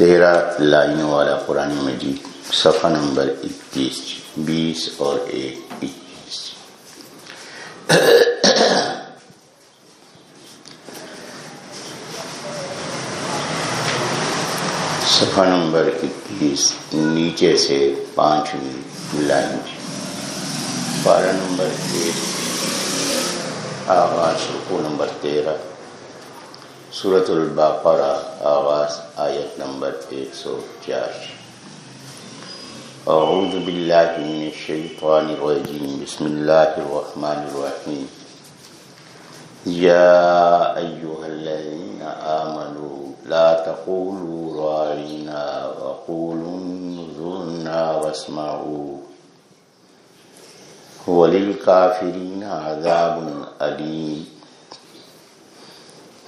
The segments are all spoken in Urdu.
تیرہ لائنوں والا قرآن مجید، صفحہ نمبر اکیس، بیس اور ایک اکیس۔ صفحہ نمبر اکیس، نیچے سے پانچویں لائن۔ بارہ نمبر ایک، آغاز رکو نمبر تیرہ۔ صورت الباقرہ آغاز آیت نمبر ایک سو چار۔ أعوذ بالله من الشيطان الرجيم بسم الله الرحمن الرحيم يا أيها الذين آمنوا لا تقولوا رأينا وقولوا انظرنا واسمعوا۔ وللكافرين عذاب أليم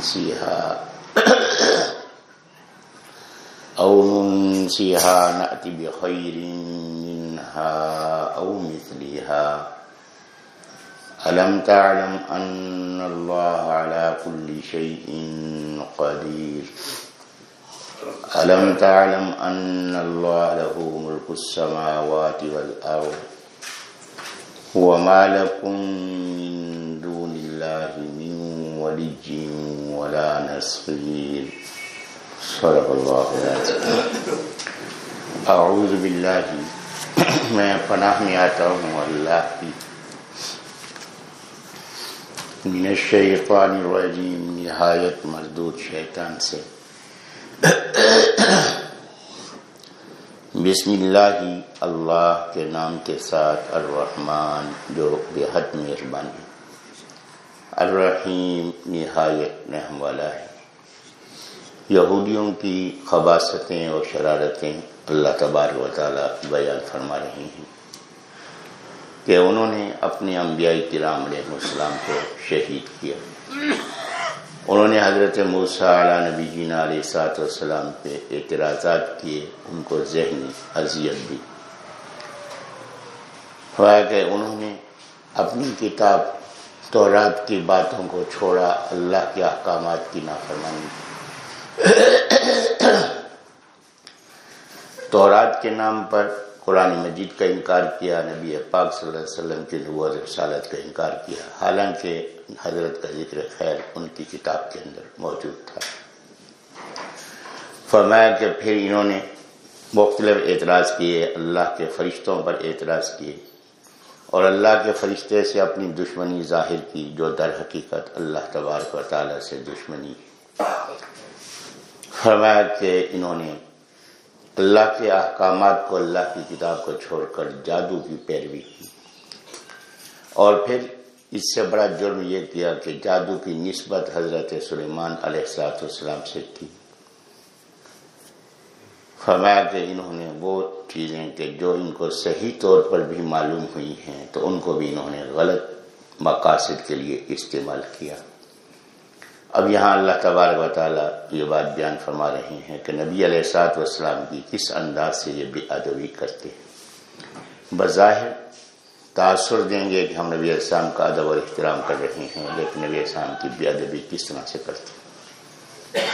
ننسيها أو ننسيها نأتي بخير منها أو مثلها. ألم تعلم أن الله على كل شيء قدير؟ ألم تعلم أن الله له ملك السماوات والأرض؟ وما لكم من دون الله من ولي ولا نصير. صدق الله العظيم. اعوذ باللہ میں پناہ میں آتا ہوں اللہ کی. من الشیطان الرجیم. نہایت مردود شیطان سے. بسم اللہ اللہ کے نام کے ساتھ الرحمن، جو بے حد مہربان ہے۔ الرحیم نہایت رحم والا ہے۔ یہودیوں کی خباستیں اور شرارتیں اللہ تبار و تعالی بیان فرما رہی ہیں کہ انہوں نے اپنے انبیاء کرام علیہ السلام کو شہید کیا۔ انہوں نے حضرت موسیٰ علیہ نبی جینا علیہ سات والسلام پہ اعتراضات کیے، ان کو ذہنی اذیت دی۔ ہوا کہ انہوں نے اپنی کتاب تورات کی باتوں کو چھوڑا، اللہ کے احکامات کی نافرمانی تورات کے نام پر قرآن مجید کا انکار کیا، نبی پاک صلی اللہ علیہ وسلم کی نبوت رسالت کا انکار کیا۔ حالانکہ حضرت کا ذکر خیر ان کی کتاب کے اندر موجود تھا۔ فرمایا کہ پھر انہوں نے مختلف اعتراض کیے، اللہ کے فرشتوں پر اعتراض کیے اور اللہ کے فرشتے سے اپنی دشمنی ظاہر کی، جو در حقیقت اللہ تبارک و تعالی سے دشمنی۔ فرمایا کہ انہوں نے اللہ کے احکامات کو، اللہ کی کتاب کو چھوڑ کر جادو کی پیروی کی۔ اور پھر اس سے بڑا جرم یہ کیا کہ جادو کی نسبت حضرت سلیمان علیہ السلام سے کی فرمایا کہ انہوں نے وہ چیزیں کہ جو ان کو صحیح طور پر بھی معلوم ہوئی ہیں تو ان کو بھی انہوں نے غلط مقاصد کے لیے استعمال کیا۔ اب یہاں اللہ تبارک و تعالیٰ یہ بات بیان فرما رہے ہیں کہ نبی علیہ سات وسلام کی کس انداز سے یہ بے ادبی کرتے ہیں؟ بظاہر تاثر دیں گے کہ ہم نبی السلام کا ادب اور احترام کر رہے ہیں، لیکن نبی السلام کی بے ادبی کس طرح سے کرتے ہیں؟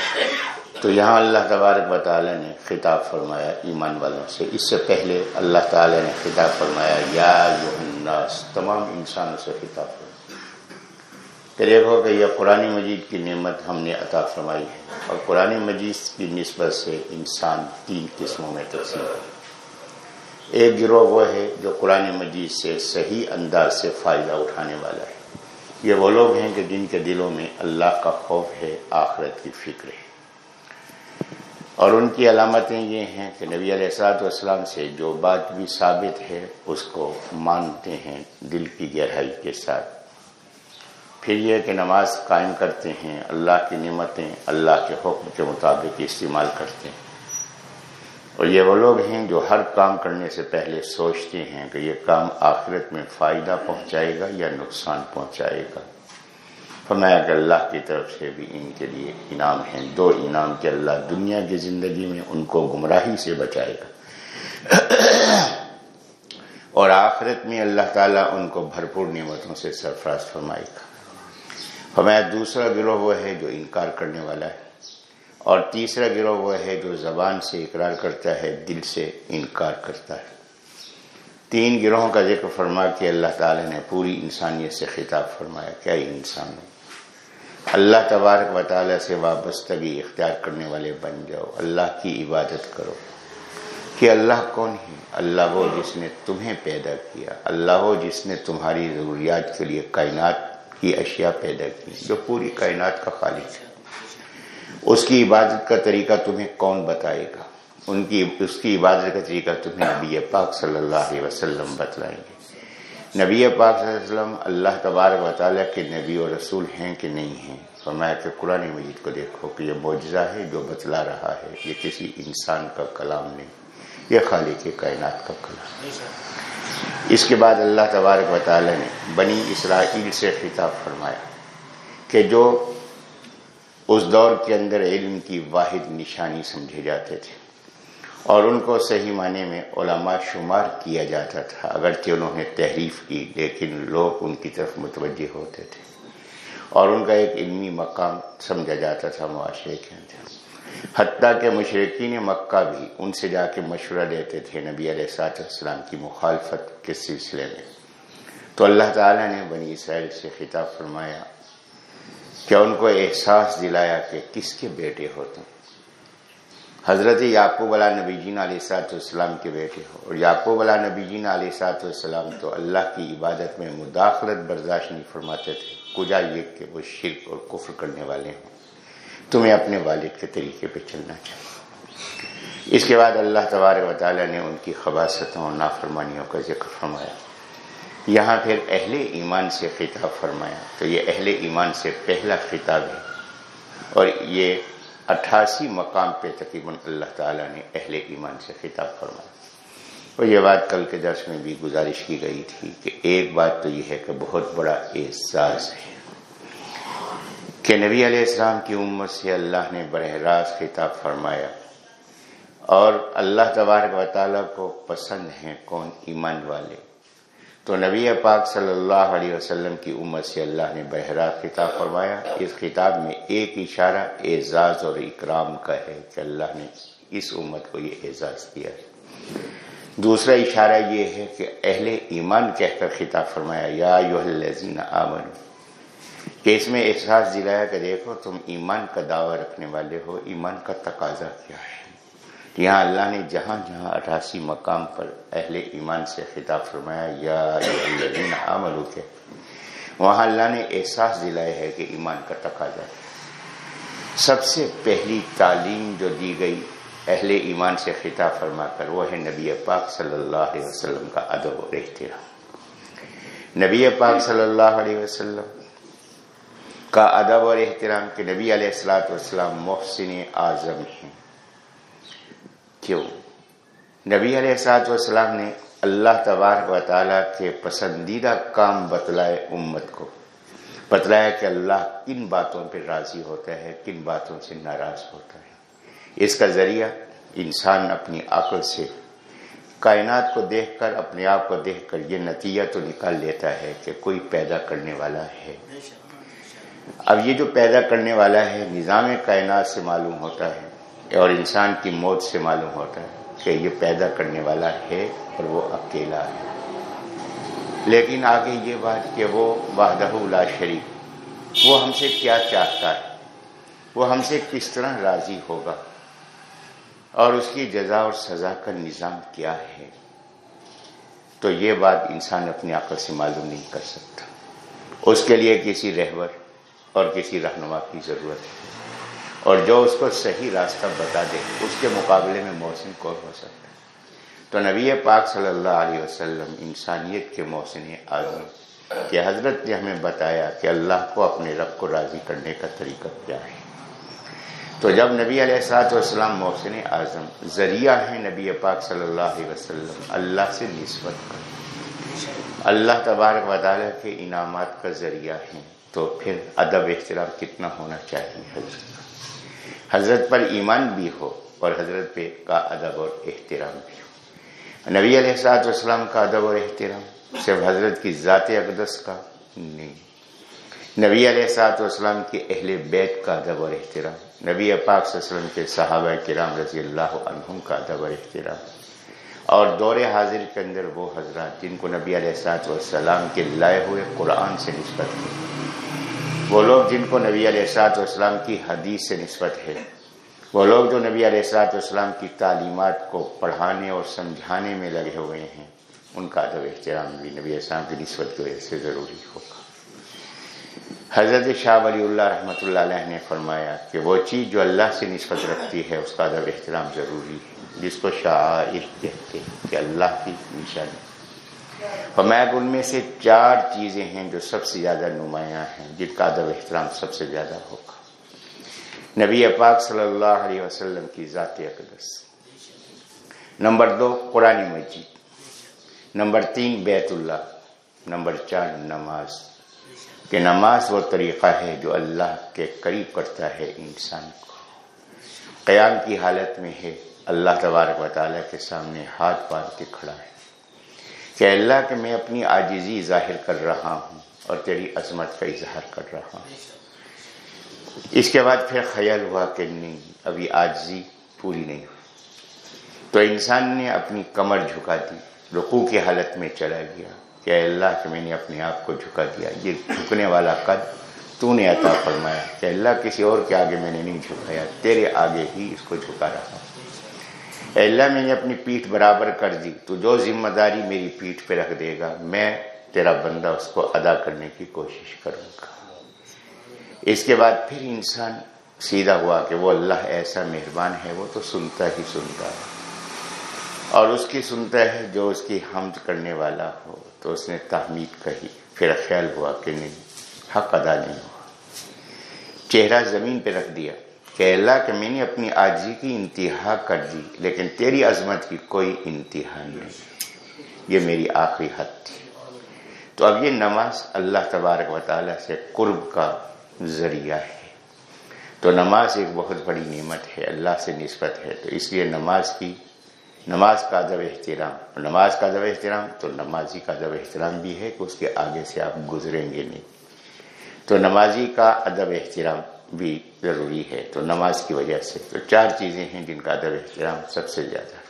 تو یہاں اللہ تبارک و تعالیٰ نے خطاب فرمایا ایمان والوں سے۔ اس سے پہلے اللہ تعالیٰ نے خطاب فرمایا، یا الناس، تمام انسانوں سے خطاب فرمایا۔ کہ دیکھو کہ یہ قرآن مجید کی نعمت ہم نے عطا فرمائی ہے۔ اور قرآن مجید کی نسبت سے انسان تین قسموں میں تقسیم ہے ایک گروہ وہ ہے جو قرآن مجید سے صحیح انداز سے فائدہ اٹھانے والا ہے۔ یہ وہ لوگ ہیں کہ جن کے دلوں میں اللہ کا خوف ہے، آخرت کی فکر ہے۔ اور ان کی علامتیں یہ ہیں کہ نبی علیہ السلاط والسلام سے جو بات بھی ثابت ہے، اس کو مانتے ہیں دل کی گہرائی کے ساتھ۔ پھر یہ کہ نماز قائم کرتے ہیں، اللہ کی نعمتیں، اللہ کے حکم کے مطابق استعمال کرتے ہیں۔ اور یہ وہ لوگ ہیں جو ہر کام کرنے سے پہلے سوچتے ہیں کہ یہ کام آخرت میں فائدہ پہنچائے گا یا نقصان پہنچائے گا۔ فرمایا کہ اللہ کی طرف سے بھی ان کے لیے انعام ہیں، دو انعام کے اللہ دنیا کی زندگی میں ان کو گمراہی سے بچائے گا۔ اور آخرت میں اللہ تعالیٰ ان کو بھرپور نعمتوں سے سرفراز فرمائے گا۔ فرمایا، دوسرا گروہ وہ ہے جو انکار کرنے والا ہے، اور تیسرا گروہ وہ ہے جو زبان سے اقرار کرتا ہے، دل سے انکار کرتا ہے۔ تین گروہوں کا ذکر فرما کے اللہ تعالی نے پوری انسانیت سے خطاب فرمایا، کیا انسان اللہ تبارک و تعالیٰ سے وابستگی اختیار کرنے والے بن جاؤ، اللہ کی عبادت کرو۔ کہ اللہ کون ہے؟ اللہ وہ جس نے تمہیں پیدا کیا، اللہ وہ جس نے تمہاری ضروریات کے لیے کائنات کی اشیاء پیدا کی، جو پوری کائنات کا خالق ہے۔ اس کی عبادت کا طریقہ تمہیں کون بتائے گا؟ ان کی، اس کی عبادت کا طریقہ تمہیں نبی پاک صلی اللہ علیہ وسلم بتلائیں گے۔ نبی پاک صلی اللہ علیہ وسلم اللہ تبارک و تعالیٰ کے نبی و رسول ہیں کہ نہیں ہیں؟ فرمایا کہ قرآن مجید کو دیکھو کہ یہ معجزہ ہے جو بتلا رہا ہے، یہ کسی انسان کا کلام نہیں، یہ خالق کائنات کا کلام۔ اس کے بعد اللہ تبارک و تعالیٰ نے بنی اسرائیل سے خطاب فرمایا کہ جو اس دور کے اندر علم کی واحد نشانی سمجھے جاتے تھے اور ان کو صحیح معنی میں علماء شمار کیا جاتا تھا، اگرچہ انہوں نے تحریف کی، لیکن لوگ ان کی طرف متوجہ ہوتے تھے اور ان کا ایک علمی مقام سمجھا جاتا تھا معاشرے کے اندر۔ حتیٰ کہ مشرقین مکہ بھی ان سے جا کے مشورہ دیتے تھے نبی علیہ سات السلام کی مخالفت کے سلسلے میں۔ تو اللہ تعالیٰ نے بنی اسرائیل سے خطاب فرمایا کیا ان کو احساس دلایا کہ کس کے بیٹے ہوتے ہیں حضرت یعقوب علیہ نبی جین علیہ سات والسلام کے بیٹے ہو۔ اور یعقوب علیہ نبی جین علیہ سات والسلام تو اللہ کی عبادت میں مداخلت برداشت نہیں فرماتے تھے۔ کجا یہ کہ وہ شرک اور کفر کرنے والے ہوں؟ تمہیں اپنے والد کے طریقے پہ چلنا چاہیے۔ اس کے بعد اللہ تبارک و تعالیٰ نے ان کی خباستوں اور نافرمانیوں کا ذکر فرمایا۔ یہاں پھر اہل ایمان سے خطاب فرمایا۔ تو یہ اہل ایمان سے پہلا خطاب ہے۔ اور یہ اٹھاسی مقام پہ تقریباً اللہ تعالیٰ نے اہل ایمان سے خطاب فرمایا۔ اور یہ بات کل کے درس میں بھی گزارش کی گئی تھی کہ ایک بات تو یہ ہے کہ بہت بڑا احساس ہے۔ کہ نبی علیہ السلام کی امت سے اللہ نے براہ راست خطاب فرمایا اور اللہ تبارک و تعالیٰ کو پسند ہیں کون ایمان والے۔ تو نبی پاک صلی اللہ علیہ وسلم کی امت سے اللہ نے بہرات خطاب فرمایا۔ اس خطاب میں ایک اشارہ اعزاز اور اکرام کا ہے کہ اللہ نے اس امت کو یہ اعزاز دیا ہے۔ دوسرا اشارہ یہ ہے کہ اہل ایمان کہہ کر خطاب فرمایا، یا یو آمن کہ اس میں احساس دلایا کہ دیکھو تم ایمان کا دعویٰ رکھنے والے ہو، ایمان کا تقاضا کیا ہے۔ یہاں اللہ نے جہاں جہاں اٹھاسی مقام پر اہل ایمان سے خطاب فرمایا، یا عمل کے وہاں اللہ نے احساس دلایا ہے کہ ایمان کا تقاضا سب سے پہلی تعلیم جو دی گئی اہل ایمان سے خطاب فرما کر، وہ ہے نبی پاک صلی اللہ علیہ وسلم کا ادب و احترام۔ نبی پاک صلی اللہ علیہ وسلم کا ادب اور احترام کہ نبی علیہ السلاۃ والسلام محسن اعظم ہیں۔ کیوں؟ نبی علیہ سات والسلام نے اللہ تبارک و تعالیٰ کے پسندیدہ کام بتلائے امت کو۔ بتلایا کہ اللہ کن باتوں پہ راضی ہوتا ہے، کن باتوں سے ناراض ہوتا ہے۔ اس کا ذریعہ انسان اپنی عقل سے کائنات کو دیکھ کر، اپنے آپ کو دیکھ کر یہ نتیجہ تو نکال لیتا ہے کہ کوئی پیدا کرنے والا ہے۔ اب یہ جو پیدا کرنے والا ہے، نظام کائنات سے معلوم ہوتا ہے اور انسان کی موت سے معلوم ہوتا ہے کہ یہ پیدا کرنے والا ہے اور وہ اکیلا ہے۔ لیکن آگے یہ بات کہ وہ وحدہ لا شریف وہ ہم سے کیا چاہتا ہے؟ وہ ہم سے کس طرح راضی ہوگا؟ اور اس کی جزا اور سزا کا نظام کیا ہے؟ تو یہ بات انسان اپنی عقل سے معلوم نہیں کر سکتا۔ اس کے لیے کسی رہبر اور کسی رہنما کی ضرورت ہے۔ اور جو اس کو صحیح راستہ بتا دے، اس کے مقابلے میں محسن کون ہو سکتا ہے؟ تو نبی پاک صلی اللہ علیہ وسلم انسانیت کے محسن اعظم کہ حضرت نے ہمیں بتایا کہ اللہ کو اپنے رب کو راضی کرنے کا طریقہ کیا ہے۔ تو جب نبی علیہ السلاط والسلام محسن اعظم ذریعہ ہیں نبی پاک صلی اللہ علیہ وسلم، اللہ سے نسبت کر اللہ تبارک و تعالیٰ کے انعامات کا ذریعہ ہیں۔ تو پھر ادب احترام کتنا ہونا چاہیے حضرت حضرت پر ایمان بھی ہو اور حضرت پہ کا ادب اور احترام بھی ہو۔ نبی علیہ السلاط والسلام کا ادب اور احترام صرف حضرت کی ذات اقدس کا نہیں۔ نبی علیہ سات والسلام کی اہل بیت کا ادب اور احترام، نبی پاک صلی اللہ علیہ وسلم کے صحابہ کرام رضی اللہ عنہم کا ادب و احترام اور دور حاضر کے اندر وہ حضرات جن کو نبی علیہ سات والسلام کے لائے ہوئے قرآن سے نسبت ہے۔ وہ لوگ جن کو نبی علیہ سات والسلام کی حدیث سے نسبت ہے۔ وہ لوگ جو نبی علیہ سات والسلام کی تعلیمات کو پڑھانے اور سمجھانے میں لگے ہوئے ہیں، ان کا ادب احترام بھی نبی السلام کی نسبت کی وجہ سے ضروری ہوگا۔ حضرت شاہ ولی اللہ رحمۃ اللہ علیہ نے فرمایا کہ وہ چیز جو اللہ سے نسبت رکھتی ہے، اس کا ادب احترام ضروری ہے، جس کو شاعر کہتے ہیں کہ اللہ کی نشانی فرمایا کہ ان میں سے چار چیزیں ہیں جو سب سے زیادہ نمایاں ہیں، جن کا ادب احترام سب سے زیادہ ہوگا۔ نبی پاک صلی اللہ علیہ وسلم کی ذات اقدس۔ نمبر دو، قرآن مجید۔ نمبر تین، بیت اللہ۔ نمبر چار، نماز۔ کہ نماز وہ طریقہ ہے جو اللہ کے قریب کرتا ہے انسان کو۔ قیام کی حالت میں ہے، اللہ تبارک و تعالیٰ کے سامنے ہاتھ باندھ کے کھڑا ہے۔ کہ اللہ کہ میں اپنی عاجزی ظاہر کر رہا ہوں اور تیری عظمت کا اظہار کر رہا ہوں۔ اس کے بعد پھر خیال ہوا کہ نہیں، ابھی آجزی پوری نہیں ہوئی۔ تو انسان نے اپنی کمر جھکا دی رقو کی حالت میں چلا گیا۔ کہ اللہ کہ میں نے اپنے آپ کو جھکا دیا، یہ جھکنے والا قد تو نے عطا فرمایا کہ اللہ کسی اور کے آگے میں نے نہیں جھکایا، تیرے آگے ہی اس کو جھکا رہا اے اللہ میں نے اپنی پیٹھ برابر کر دی، تو جو ذمہ داری میری پیٹھ پہ رکھ دے گا، میں تیرا بندہ اس کو ادا کرنے کی کوشش کروں گا۔ اس کے بعد پھر انسان سیدھا ہوا کہ وہ اللہ ایسا مہربان ہے، وہ تو سنتا ہی سنتا ہے۔ اور اس کی سنتا ہے جو اس کی حمد کرنے والا ہو، تو اس نے تحمید کہی، پھر خیال ہوا کہ نہیں، حق ادا نہیں ہوا۔ چہرہ زمین پہ رکھ دیا، کہ اللہ کہ میں نے اپنی آجی کی انتہا کر دی، لیکن تیری عظمت کی کوئی انتہا نہیں۔ یہ میری آخری حد تھی۔ تو اب یہ نماز اللہ تبارک و تعالیٰ سے قرب کا ذریعہ ہے۔ تو نماز ایک بہت بڑی نعمت ہے، اللہ سے نسبت ہے۔ تو اس لیے نماز کی نماز کا ادب احترام، نماز کا ادب احترام، تو نمازی کا ادب احترام بھی ہے کہ اس کے آگے سے آپ گزریں گے نہیں۔ تو نمازی کا ادب احترام بھی ضروری ہے۔ تو نماز کی وجہ سے تو چار چیزیں ہیں جن کا ادب احترام سب سے زیادہ۔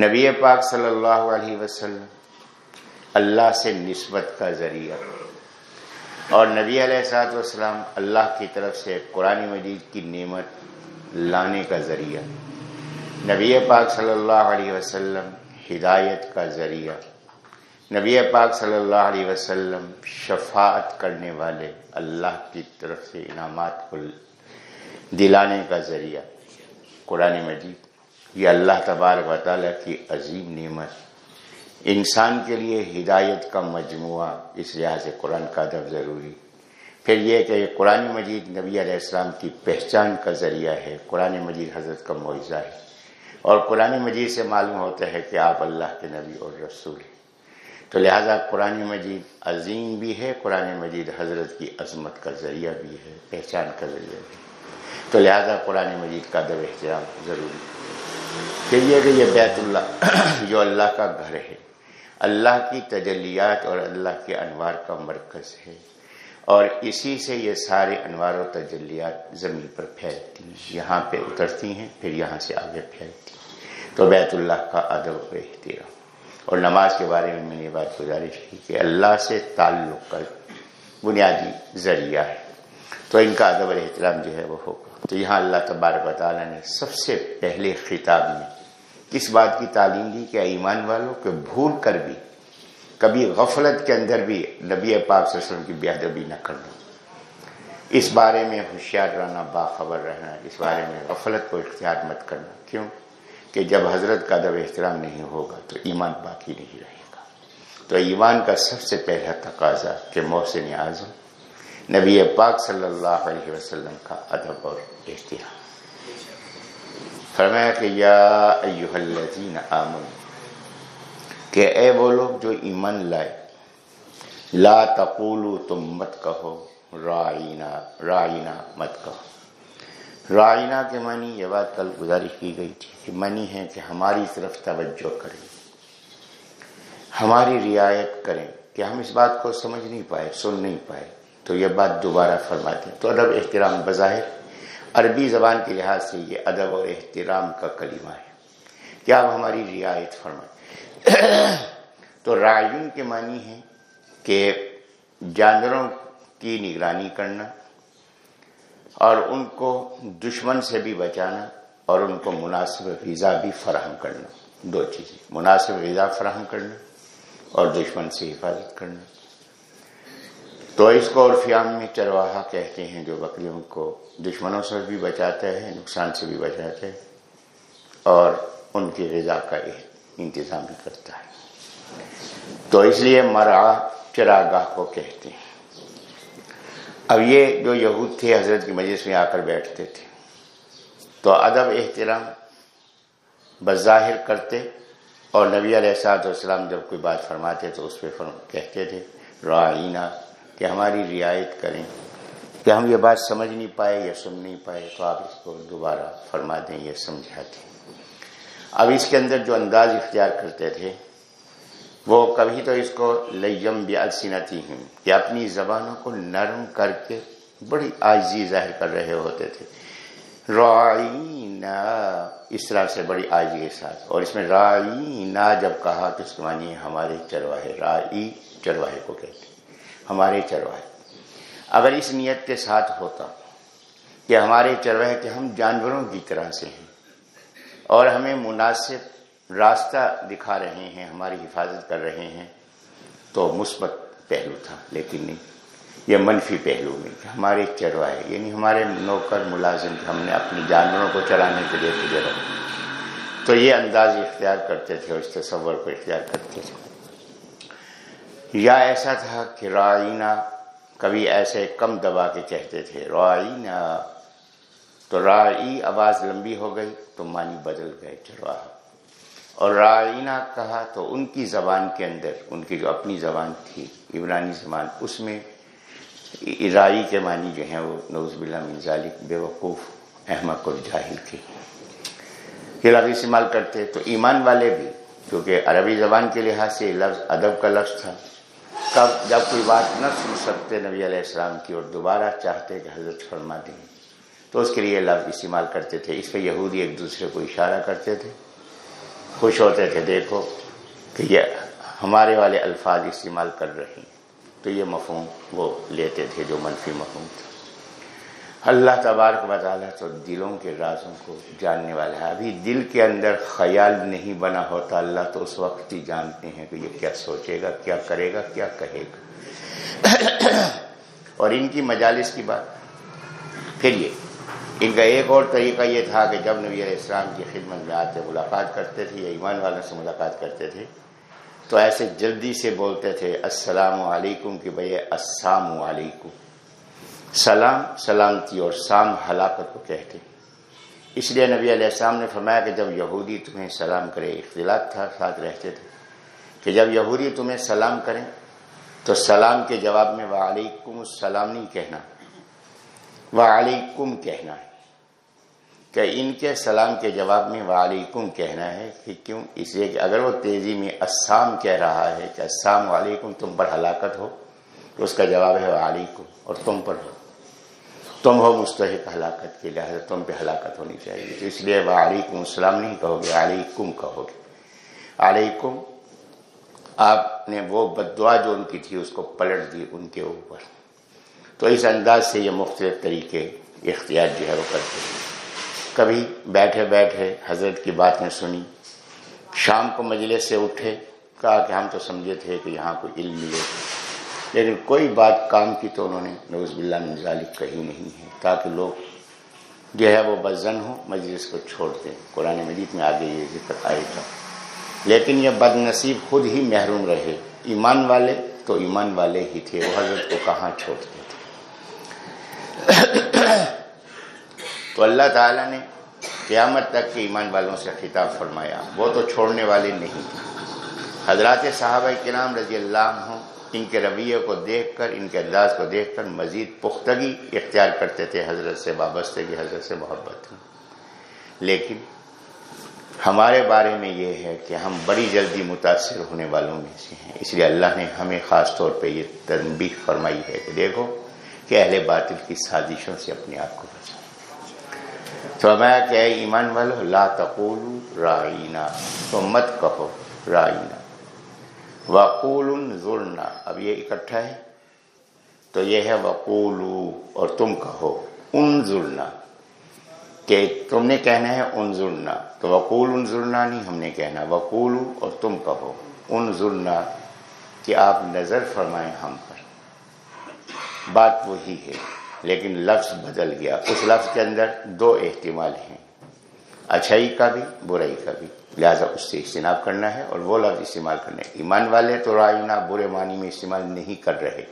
نبی پاک صلی اللہ علیہ وسلم اللہ سے نسبت کا ذریعہ۔ اور نبی علیہ سات وسلم اللہ کی طرف سے قرآن مجید کی نعمت لانے کا ذریعہ۔ نبی پاک صلی اللہ علیہ وسلم ہدایت کا ذریعہ، نبی پاک صلی اللہ علیہ وسلم شفاعت کرنے والے اللہ کی طرف سے انعامات کو دلانے کا ذریعہ۔ قرآن مجید، یہ اللہ تبارک و تعالیٰ کی عظیم نعمت۔ انسان کے لیے ہدایت کا مجموعہ، اس لحاظ سے قرآن کا ادب ضروری۔ پھر یہ کہ قرآن مجید نبی علیہ السلام کی پہچان کا ذریعہ ہے۔ قرآن مجید حضرت کا معاوضہ ہے۔ اور قرآن مجید سے معلوم ہوتا ہے کہ آپ اللہ کے نبی اور رسول ہیں۔ تو لہٰذا قرآن مجید عظیم بھی ہے، قرآن مجید حضرت کی عظمت کا ذریعہ بھی ہے، پہچان کا ذریعہ بھی ہے۔ تو لہٰذا قرآن مجید کا دب احترام ضروری ہے۔ پھر یہ کہ یہ بیت اللہ جو اللہ کا گھر ہے، اللہ کی تجلیات اور اللہ کے انوار کا مرکز ہے۔ اور اسی سے یہ سارے انوار و تجلیات زمین پر پھیلتی ہیں۔ یہاں پہ اترتی ہیں، پھر یہاں سے آگے پھیلتی ہیں۔ تو بیت اللہ کا ادب و احترام۔ اور نماز کے بارے میں میں نے یہ بات گزارش کی کہ اللہ سے تعلق کا بنیادی ذریعہ ہے۔ تو ان کا ادب و احترام جو ہے وہ ہوگا۔ تو یہاں اللہ تبارک و تعالیٰ نے سب سے پہلے خطاب میں کس بات کی تعلیم دی کہ ایمان والوں کہ بھول کر بھی، کبھی غفلت کے اندر بھی نبی پاک صلی اللہ علیہ وسلم کی بے ادبی نہ کرنا اس بارے میں ہوشیار رہنا، باخبر رہنا، اس بارے میں غفلت کو اختیار مت کرنا۔ کیوں؟ کہ جب حضرت کا ادب احترام نہیں ہوگا تو ایمان باقی نہیں رہے گا۔ تو ایمان کا سب سے پہلا تقاضا کہ محسن اعظم، نبی پاک صلی اللہ علیہ وسلم کا ادب اور احتیاط فرمایا کہ یا الذین آمن کہ اے وہ لوگ جو ایمان لائے، لا تقولو تم مت کہو، رائنا رائنا مت کہو۔ رائنا کے معنی یہ بات کل گزارش کی گئی تھی کہ معنی ہے کہ ہماری طرف توجہ کریں۔ ہماری رعایت کریں کہ ہم اس بات کو سمجھ نہیں پائے، سن نہیں پائے۔ تو یہ بات دوبارہ فرماتے ہیں۔ تو ادب احترام بظاہر، عربی زبان کے لحاظ سے یہ ادب اور احترام کا کلمہ ہے۔ کیا آپ ہماری رعایت فرمائیں۔ تو رائن کے معنی ہے کہ جانوروں کی نگرانی کرنا اور ان کو دشمن سے بھی بچانا اور ان کو مناسب غذا بھی فراہم کرنا، دو چیزیں۔ مناسب غذا فراہم کرنا اور دشمن سے حفاظت کرنا۔ تو اس کو عرفیام میں چرواہا کہتے ہیں، جو بکریوں کو دشمنوں سے بھی بچاتا ہے، نقصان سے بھی بچاتا ہے اور ان کی غذا کا انتظام بھی کرتا ہے۔ تو اس لیے مرا چراگاہ کو کہتے ہیں۔ اب یہ جو یہود تھے، حضرت کی مجلس میں آ کر بیٹھتے تھے۔ تو ادب، احترام بظاہر کرتے اور نبی علیہ والسلام جب کوئی بات فرماتے تو اس پہ کہتے تھے رائنا کہ ہماری رعایت کریں۔ کہ ہم یہ بات سمجھ نہیں پائے یا سن نہیں پائے تو آپ اس کو دوبارہ فرما دیں یہ سمجھا دیں۔ اب اس کے اندر جو انداز اختیار کرتے تھے وہ کبھی تو اس کو لیم بیاسینتی ہوں کہ اپنی زبانوں کو نرم کر کے بڑی آجزی ظاہر کر رہے ہوتے تھے۔ رائنا اس طرح سے بڑی آجی کے ساتھ۔ اور اس میں رائنا جب کہا تو اس کے معنی ہمارے چرواہے۔ رائی چرواہے کو کہتے ہمارے چرواہے۔ اگر اس نیت کے ساتھ ہوتا کہ ہمارے چرواہے کہ ہم جانوروں کی طرح سے ہیں اور ہمیں مناسب راستہ دکھا رہے ہیں، ہماری حفاظت کر رہے ہیں۔ تو مثبت پہلو تھا، لیکن نہیں۔ یہ منفی پہلو میں کہ ہمارے چرواہے یعنی ہمارے نوکر ملازم ہم نے اپنی جانوروں کو چلانے کے لیے تجھے رکھا۔ تو یہ انداز اختیار کرتے تھے اور اس تصور کو اختیار کرتے تھے۔ یا ایسا تھا کہ رائنا کبھی ایسے کم دبا کے کہتے تھے، رائنا۔ تو رائی آواز لمبی ہو گئی، تو معنی بدل گئے چرواہ اور رائنا کہا تو ان کی زبان کے اندر، ان کی جو اپنی زبان تھی، عبرانی زبان، اس میں رائی کے معنی جو ہیں وہ نوز باللہ من ذالک بے وقوف احمق اور جاہل کی یہ لفظ استعمال کرتے تو ایمان والے بھی، کیونکہ عربی زبان کے لحاظ سے لفظ ادب کا لفظ تھا۔ کب جب کوئی بات نہ سن سکتے نبی علیہ السلام کی اور دوبارہ چاہتے کہ حضرت فرما دیں۔ تو اس کے لیے لفظ استعمال کرتے تھے۔ اس پہ یہودی ایک دوسرے کو اشارہ کرتے تھے۔ خوش ہوتے تھے، دیکھو کہ یہ ہمارے والے الفاظ استعمال کر رہے ہیں۔ تو یہ مفہوم وہ لیتے تھے جو منفی مفہوم تھا۔ اللہ تبارک مطالعہ تو دلوں کے رازوں کو جاننے والا ہے۔ ابھی دل کے اندر خیال نہیں بنا ہوتا، اللہ تو اس وقت ہی جانتے ہیں کہ یہ کیا سوچے گا، کیا کرے گا، کیا کہے گا۔ اور ان کی مجالس کی بات، پھر یہ ان کا ایک اور طریقہ یہ تھا کہ جب نبی علیہ السلام کی خدمت میں آتے ملاقات کرتے تھے یا ایمان والوں سے ملاقات کرتے تھے، تو ایسے جلدی سے بولتے تھے، السلام علیکم کہ بھائی السلام علیکم۔ سلام، سلامتی اور سام ہلاکت کو کہتے۔ اس لیے نبی علیہ السلام نے فرمایا کہ جب یہودی تمہیں سلام کرے، اختلاط تھا، ساتھ رہتے تھے۔ کہ جب یہودی تمہیں سلام کریں، تو سلام کے جواب میں وعلیکم السلام نہیں کہنا۔ وعلیکم کہنا ہے۔ کہ ان کے سلام کے جواب میں وعلیکم کہنا ہے کہ کیوں؟ اس لیے کہ اگر وہ تیزی میں اسام کہہ رہا ہے کہ السلام علیکم، تم پر ہلاکت ہو، تو اس کا جواب ہے وعلیکم، اور تم پر ہو۔ تم ہو مستحق ہلاکت کے لہٰذا تم پہ ہلاکت ہونی چاہیے۔ تو اس لیے وہ علیکم السلام نہیں کہو گے، علیکم کہو گے۔ علیکم، آپ نے وہ بدعا جو ان کی تھی، اس کو پلٹ دی ان کے اوپر۔ تو اس انداز سے یہ مختلف طریقے اختیار جو ہے وہ کرتے کبھی بیٹھے بیٹھے حضرت کی بات نے سنی، شام کو مجلس سے اٹھے، کہا کہ ہم تو سمجھے تھے کہ یہاں کوئی علم ملے لیکن کوئی بات کام کی تو انہوں نے نوز باللہ من ذالک کہی نہیں ہے، تاکہ لوگ جو ہے وہ بزن ہو مجلس کو چھوڑ دیں۔ قرآن مجید میں آگے یہ ذکر آئے گا۔ لیکن یہ بد نصیب خود ہی محروم رہے۔ ایمان والے تو ایمان والے ہی تھے، وہ حضرت کو کہاں چھوڑتے؟ تو اللہ تعالیٰ نے قیامت تک کے ایمان والوں سے خطاب فرمایا، وہ تو چھوڑنے والے نہیں۔ تھے حضرات صحابہ کرام رضی اللہ عنہ ان کے رویے کو دیکھ کر، ان کے انداز کو دیکھ کر مزید پختگی اختیار کرتے تھے، حضرت سے وابستگی، حضرت سے محبت۔ لیکن ہمارے بارے میں یہ ہے کہ ہم بڑی جلدی متاثر ہونے والوں میں سے ہیں۔ اس لیے اللہ نے ہمیں خاص طور پہ یہ تنبیہ فرمائی ہے کہ دیکھو کہ اہل باطل کی سازشوں سے اپنے آپ کو بچا تو میں کہ ایمان والو، لا تقولو رائنا تو مت کہو رائنا وقول ضرنا اب یہ اکٹھا ہے۔ تو یہ ہے وقولو، اور تم کہو ان ضرنا کہ تم نے کہنا ہے ان ضرنا تو وقول ان ضرنا نہیں، ہم نے کہنا وقولو، اور تم کہو ان ضرنا کہ آپ نظر فرمائیں ہم پر۔ بات وہی ہے۔ لیکن لفظ بدل گیا۔ اس لفظ کے اندر دو احتمال ہیں۔ اچھائی کا بھی، برائی کا بھی۔ لہذا اس سے اجتناب کرنا ہے اور وہ لفظ استعمال کرنا ہے۔ ایمان والے تو رائنا برے معنی میں استعمال نہیں کر رہے۔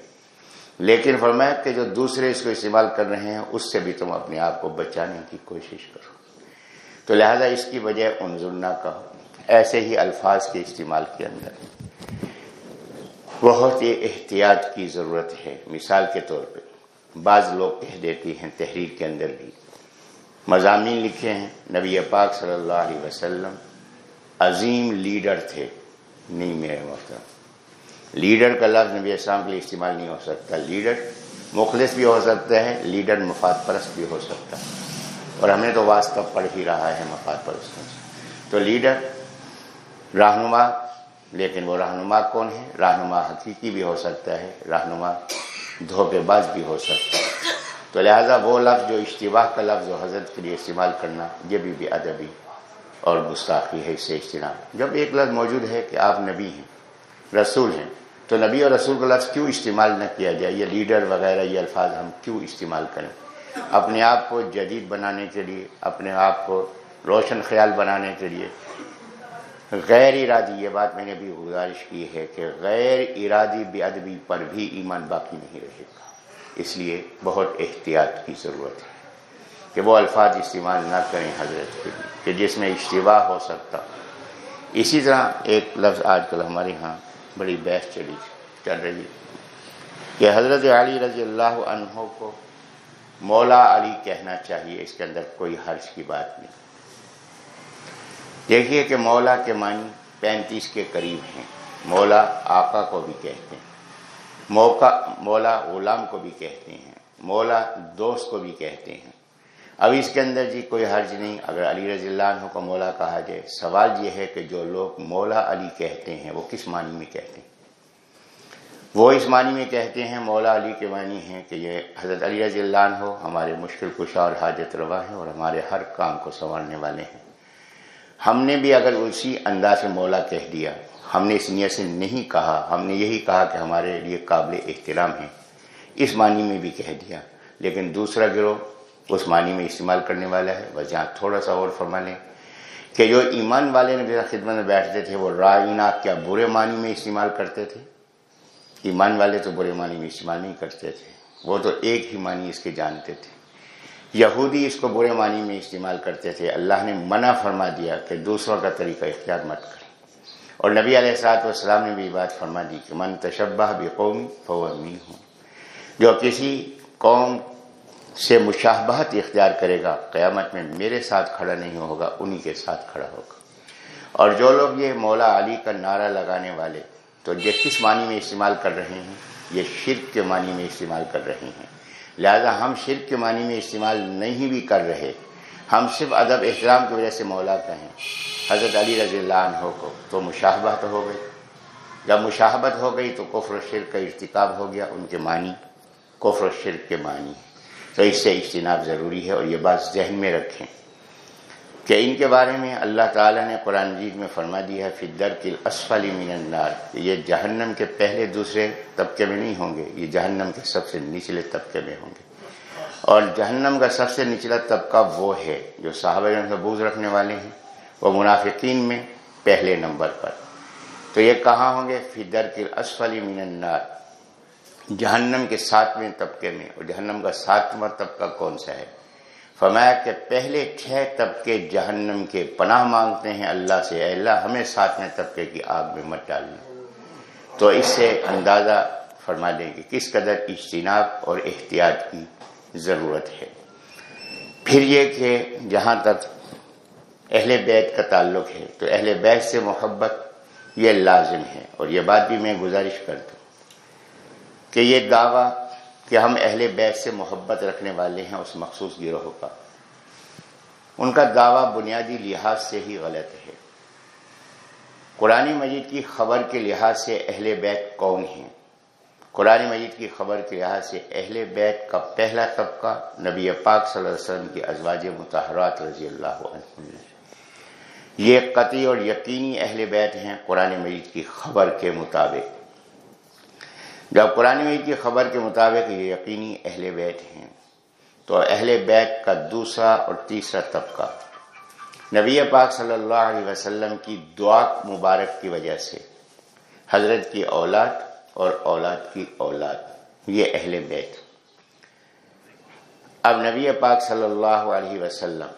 لیکن فرمایا کہ جو دوسرے اس کو استعمال کر رہے ہیں، اس سے بھی تم اپنے آپ کو بچانے کی کوشش کرو۔ تو لہذا اس کی وجہ انظرنا کا ایسے ہی الفاظ کے استعمال کے اندر۔ بہت ہی احتیاط کی ضرورت ہے، مثال کے طور پہ، بعض لوگ کہہ دیتی ہیں تحریر کے اندر بھی، مضامین لکھے ہیں، نبی پاک صلی اللہ علیہ وسلم عظیم لیڈر تھے، نہیں میرے محترم۔ لیڈر کا لفظ نبی اسلام کے لیے استعمال نہیں ہو سکتا۔ لیڈر مخلص بھی ہو سکتا ہے، لیڈر مفاد پرست بھی ہو سکتا ہے۔ اور ہم نے تو واسطہ پڑھ ہی رہا ہے مفاد پرستوں سے۔ تو لیڈر، رہنما لیکن وہ رہنما کون ہے؟ رہنما حقیقی بھی ہو سکتا ہے رہنما دھوکے باز بھی ہو سکتا ہے۔ تو لہذا وہ لفظ جو اشتباہ کا لفظ جو حضرت کے لیے استعمال کرنا، یہ بھی بے ادبی اور گستاخی ہے اس سے اجتناب۔ جب ایک لفظ موجود ہے کہ آپ نبی ہیں، رسول ہیں، تو نبی اور رسول کا لفظ کیوں استعمال نہ کیا جائے؟ یہ لیڈر وغیرہ یہ الفاظ ہم کیوں استعمال کریں؟ اپنے آپ کو جدید بنانے کے لیے، اپنے آپ کو روشن خیال بنانے کے لیے غیر ارادی، یہ بات میں نے بھی گزارش کی ہے کہ غیر ارادی بے ادبی پر بھی ایمان باقی نہیں رہے گا۔ اس لیے بہت احتیاط کی ضرورت ہے کہ وہ الفاظ استعمال نہ کریں حضرت کے لیے، کہ جس میں اجتباع ہو سکتا۔ اسی طرح ایک لفظ آج کل ہمارے ہاں بڑی بحث چلی، چل رہی ہے کہ حضرت علی رضی اللہ عنہ کو مولا علی کہنا چاہیے، اس کے اندر کوئی حرش کی بات نہیں۔ دیکھیے کہ مولا کے معنی پینتیس کے قریب ہیں۔ مولا آقا کو بھی کہتے ہیں۔ موقع، مولا غلام کو بھی کہتے ہیں۔ مولا دوست کو بھی کہتے ہیں۔ اب اس کے اندر جی کوئی حرج نہیں، اگر علی رضی اللہ عنہ کو مولا کہا جائے، سوال یہ ہے کہ جو لوگ مولا علی کہتے ہیں، وہ کس معنی میں کہتے ہیں؟ وہ اس معنی میں کہتے ہیں، مولا علی کے معنی ہیں کہ یہ حضرت علی رضی اللہ عنہ ہمارے مشکل کشا اور حاجت روا ہیں اور ہمارے ہر کام کو سنوارنے والے ہیں۔ ہم نے بھی اگر اسی انداز سے مولا کہہ دیا، ہم نے اس نیت سے نہیں کہا، ہم نے یہی کہا کہ ہمارے لیے قابل احترام ہیں، اس معنی میں بھی کہہ دیا۔ لیکن دوسرا گروہ اس معنی میں استعمال کرنے والا ہے۔ بس جہاں تھوڑا سا اور فرما لیں کہ جو ایمان والے نے خدمت میں بیٹھتے تھے، وہ رائنا کیا برے معنی میں استعمال کرتے تھے؟ ایمان والے تو برے معنی میں استعمال نہیں کرتے تھے، وہ تو ایک ہی معنی اس کے جانتے تھے۔ یہودی اس کو برے معنی میں استعمال کرتے تھے۔ اللہ نے منع فرما دیا کہ دوسروں کا طریقہ اختیار مت کریں۔ اور نبی علیہ السلاط والسلام نے بھی بات فرما دی کہ من تشبہ بے قومی فومی ہوں جو کسی قوم سے مشابہت اختیار کرے گا، قیامت میں میرے ساتھ کھڑا نہیں ہوگا، انہی کے ساتھ کھڑا ہوگا۔ اور جو لوگ یہ مولا علی کا نعرہ لگانے والے، تو یہ کس معنی میں استعمال کر رہے ہیں؟ یہ شرک کے معنی میں استعمال کر رہے ہیں۔ لہذا ہم شرک کے معنی میں استعمال نہیں بھی کر رہے۔ ہم صرف ادب احترام کی وجہ سے مولا کہیں حضرت علی رضی اللہ عنہ کو تو مشاہبت ہو گئی۔ جب مشاہبت ہو گئی تو کفر و شرک کا ارتکاب ہو گیا، ان کے معنی، کفر و شرک کے معنی۔ تو اس سے اجتناب ضروری ہے اور یہ بات ذہن میں رکھیں۔ کہ ان کے بارے میں اللہ تعالیٰ نے قرآن جیت میں فرما دیا ہے فدر کی اسفلی من النار۔ یہ جہنم کے پہلے دوسرے طبقے میں نہیں ہوں گے، یہ جہنم کے سب سے نچلے طبقے میں ہوں گے۔ اور جہنم کا سب سے نچلا طبقہ وہ ہے جو صحابہ سے بوجھ رکھنے والے ہیں، وہ منافقین میں پہلے نمبر پر۔ تو یہ کہاں ہوں گے؟ فدر کی اسفلی من النار۔ جہنم کے ساتویں طبقے میں، اور جہنم کا ساتواں طبقہ کون سا ہے؟ فرمایا کہ پہلے چھ طبقے جہنم کے پناہ مانگتے ہیں۔ اللہ سے اے اللہ، ہمیں ساتویں طبقے کی آگ میں مت ڈالنا۔ تو اس سے اندازہ فرما دیں کہ کس قدر اجتناب اور احتیاط کی ضرورت ہے۔ پھر یہ کہ جہاں تک اہل بیت کا تعلق ہے، تو اہل بیت سے محبت یہ لازم ہے۔ اور یہ بات بھی میں گزارش کرتا ہوں کہ یہ دعویٰ کہ ہم اہل بیت سے محبت رکھنے والے ہیں اس مخصوص گروہ کا۔ ان کا دعویٰ بنیادی لحاظ سے ہی غلط ہے۔ قرآن مجید کی خبر کے لحاظ سے اہل بیت کون ہیں؟ قرآن مجید کی خبر کے لحاظ سے اہل بیت کا پہلا طبقہ نبی پاک صلی اللہ علیہ وسلم کی ازواج متحرات رضی اللہ عنہ یہ قطعی اور یقینی اہل بیت ہیں قرآن مجید کی خبر کے مطابق۔ جب قرآن مجید کی خبر کے مطابق یہ یقینی اہل بیت ہیں، تو اہل بیت کا دوسرا اور تیسرا طبقہ۔ نبی پاک صلی اللہ علیہ وسلم کی دعا مبارک کی وجہ سے حضرت کی اولاد اور اولاد کی اولاد، یہ اہل بیت۔ اب نبی پاک صلی اللہ علیہ وسلم،